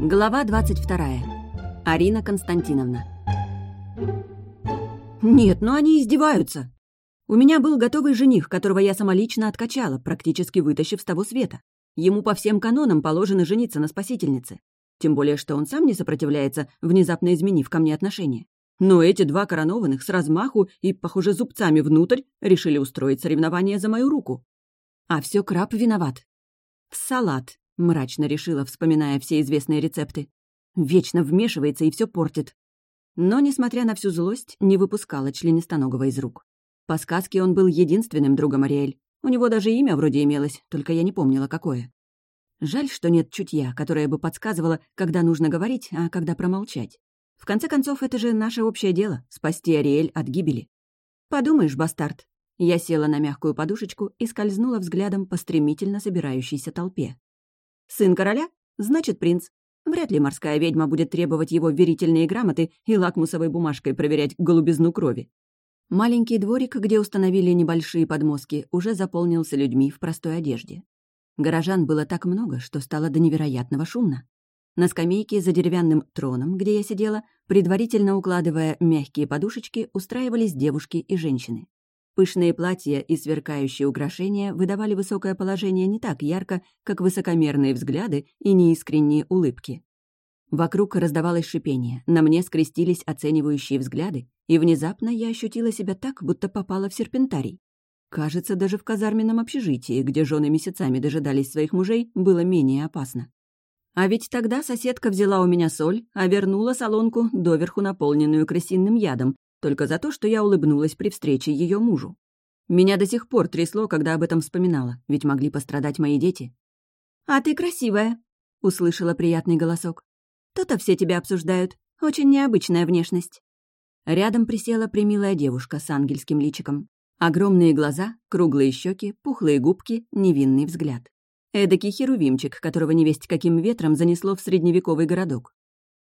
Глава 22. Арина Константиновна. Нет, ну они издеваются. У меня был готовый жених, которого я самолично откачала, практически вытащив с того света. Ему по всем канонам положено жениться на спасительнице. Тем более, что он сам не сопротивляется, внезапно изменив ко мне отношение. Но эти два коронованных с размаху и, похоже, зубцами внутрь решили устроить соревнование за мою руку. А все краб виноват. В салат, мрачно решила, вспоминая все известные рецепты. Вечно вмешивается и все портит. Но, несмотря на всю злость, не выпускала членистоногого из рук. По сказке он был единственным другом Ариэль. У него даже имя вроде имелось, только я не помнила, какое. Жаль, что нет чутья, которое бы подсказывало, когда нужно говорить, а когда промолчать. В конце концов, это же наше общее дело — спасти Ариэль от гибели. Подумаешь, бастард. Я села на мягкую подушечку и скользнула взглядом по стремительно собирающейся толпе. Сын короля? Значит, принц. Вряд ли морская ведьма будет требовать его верительные грамоты и лакмусовой бумажкой проверять голубизну крови. Маленький дворик, где установили небольшие подмостки, уже заполнился людьми в простой одежде. Горожан было так много, что стало до невероятного шумно. На скамейке за деревянным троном, где я сидела, предварительно укладывая мягкие подушечки, устраивались девушки и женщины. Пышные платья и сверкающие украшения выдавали высокое положение не так ярко, как высокомерные взгляды и неискренние улыбки. Вокруг раздавалось шипение, на мне скрестились оценивающие взгляды, и внезапно я ощутила себя так, будто попала в серпентарий. Кажется, даже в казарменном общежитии, где жены месяцами дожидались своих мужей, было менее опасно. А ведь тогда соседка взяла у меня соль, а вернула солонку, доверху наполненную крысиным ядом, только за то, что я улыбнулась при встрече ее мужу. Меня до сих пор трясло, когда об этом вспоминала, ведь могли пострадать мои дети. «А ты красивая», — услышала приятный голосок. «То-то все тебя обсуждают. Очень необычная внешность». Рядом присела примилая девушка с ангельским личиком. Огромные глаза, круглые щеки, пухлые губки, невинный взгляд. Эдакий херувимчик, которого невесть каким ветром занесло в средневековый городок.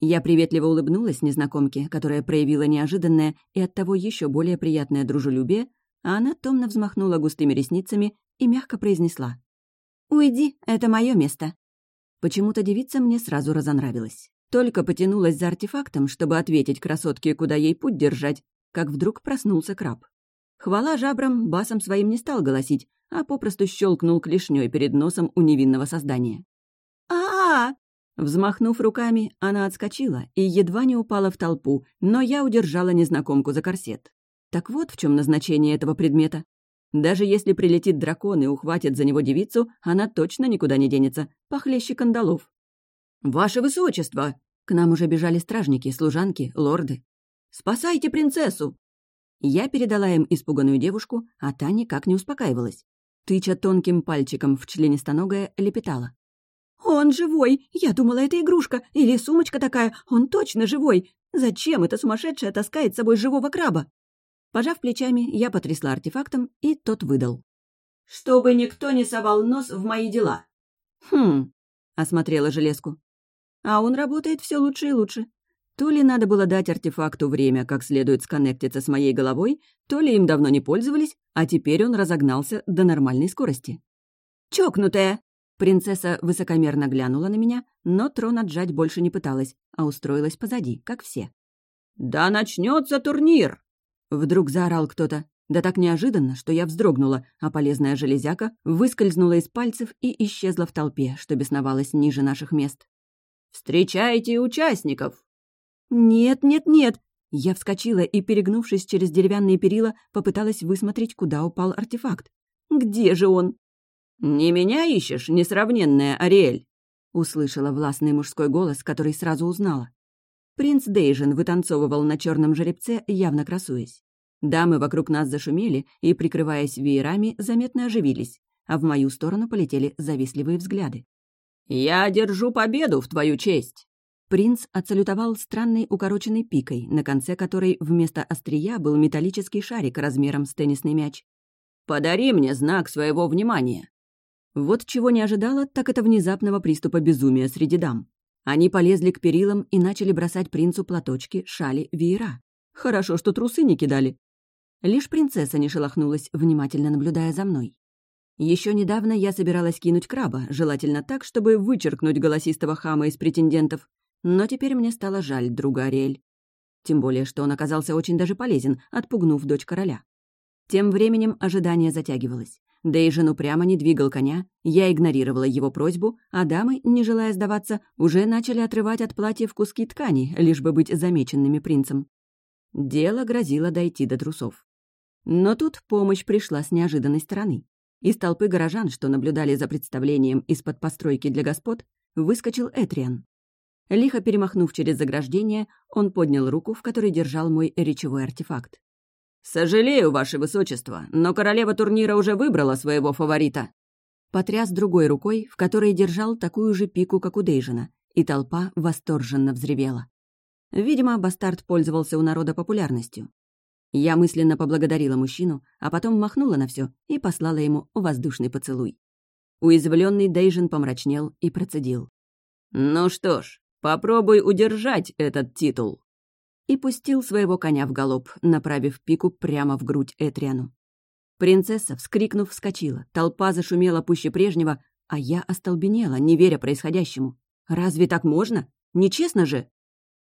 Я приветливо улыбнулась незнакомке, которая проявила неожиданное и оттого еще более приятное дружелюбие, а она томно взмахнула густыми ресницами и мягко произнесла. «Уйди, это мое место». Почему-то девица мне сразу разонравилась. Только потянулась за артефактом, чтобы ответить красотке, куда ей путь держать, как вдруг проснулся краб. Хвала жабрам басом своим не стал голосить, а попросту щелкнул клешней перед носом у невинного создания. а, -а, -а Взмахнув руками, она отскочила и едва не упала в толпу, но я удержала незнакомку за корсет. Так вот в чем назначение этого предмета. Даже если прилетит дракон и ухватит за него девицу, она точно никуда не денется, похлеще кандалов. «Ваше высочество!» К нам уже бежали стражники, служанки, лорды. «Спасайте принцессу!» Я передала им испуганную девушку, а та никак не успокаивалась. Тыча тонким пальчиком в членистоногое, лепетала. «Он живой! Я думала, это игрушка или сумочка такая. Он точно живой! Зачем эта сумасшедшая таскает с собой живого краба?» Пожав плечами, я потрясла артефактом, и тот выдал. «Чтобы никто не совал нос в мои дела». «Хм...» — осмотрела железку. «А он работает все лучше и лучше. То ли надо было дать артефакту время, как следует сконнектиться с моей головой, то ли им давно не пользовались, а теперь он разогнался до нормальной скорости. «Чокнутая!» Принцесса высокомерно глянула на меня, но трон отжать больше не пыталась, а устроилась позади, как все. «Да начнется турнир!» Вдруг заорал кто-то. Да так неожиданно, что я вздрогнула, а полезная железяка выскользнула из пальцев и исчезла в толпе, что бесновалась ниже наших мест. «Встречайте участников!» «Нет, нет, нет!» Я вскочила и, перегнувшись через деревянные перила, попыталась высмотреть, куда упал артефакт. «Где же он?» «Не меня ищешь, несравненная Ариэль?» — услышала властный мужской голос, который сразу узнала. Принц Дейжин вытанцовывал на черном жеребце, явно красуясь. Дамы вокруг нас зашумели и, прикрываясь веерами, заметно оживились, а в мою сторону полетели завистливые взгляды. «Я держу победу в твою честь!» Принц отсалютовал странной укороченной пикой, на конце которой вместо острия был металлический шарик размером с теннисный мяч. «Подари мне знак своего внимания!» Вот чего не ожидала, так это внезапного приступа безумия среди дам. Они полезли к перилам и начали бросать принцу платочки, шали, веера. Хорошо, что трусы не кидали. Лишь принцесса не шелохнулась, внимательно наблюдая за мной. Еще недавно я собиралась кинуть краба, желательно так, чтобы вычеркнуть голосистого хама из претендентов, но теперь мне стало жаль друга Ариэль. Тем более, что он оказался очень даже полезен, отпугнув дочь короля. Тем временем ожидание затягивалось. Дейжин упрямо не двигал коня, я игнорировала его просьбу, а дамы, не желая сдаваться, уже начали отрывать от платьев куски ткани, лишь бы быть замеченными принцем. Дело грозило дойти до трусов. Но тут помощь пришла с неожиданной стороны. Из толпы горожан, что наблюдали за представлением из-под постройки для господ, выскочил Этриан. Лихо перемахнув через заграждение, он поднял руку, в которой держал мой речевой артефакт. «Сожалею, ваше высочество, но королева турнира уже выбрала своего фаворита». Потряс другой рукой, в которой держал такую же пику, как у Дейжина, и толпа восторженно взревела. Видимо, бастард пользовался у народа популярностью. Я мысленно поблагодарила мужчину, а потом махнула на все и послала ему воздушный поцелуй. Уязвленный Дейжин помрачнел и процедил. «Ну что ж, попробуй удержать этот титул!» И пустил своего коня в галоп, направив пику прямо в грудь Этриану. Принцесса, вскрикнув, вскочила, толпа зашумела пуще прежнего, а я остолбенела, не веря происходящему. «Разве так можно? Нечестно же!»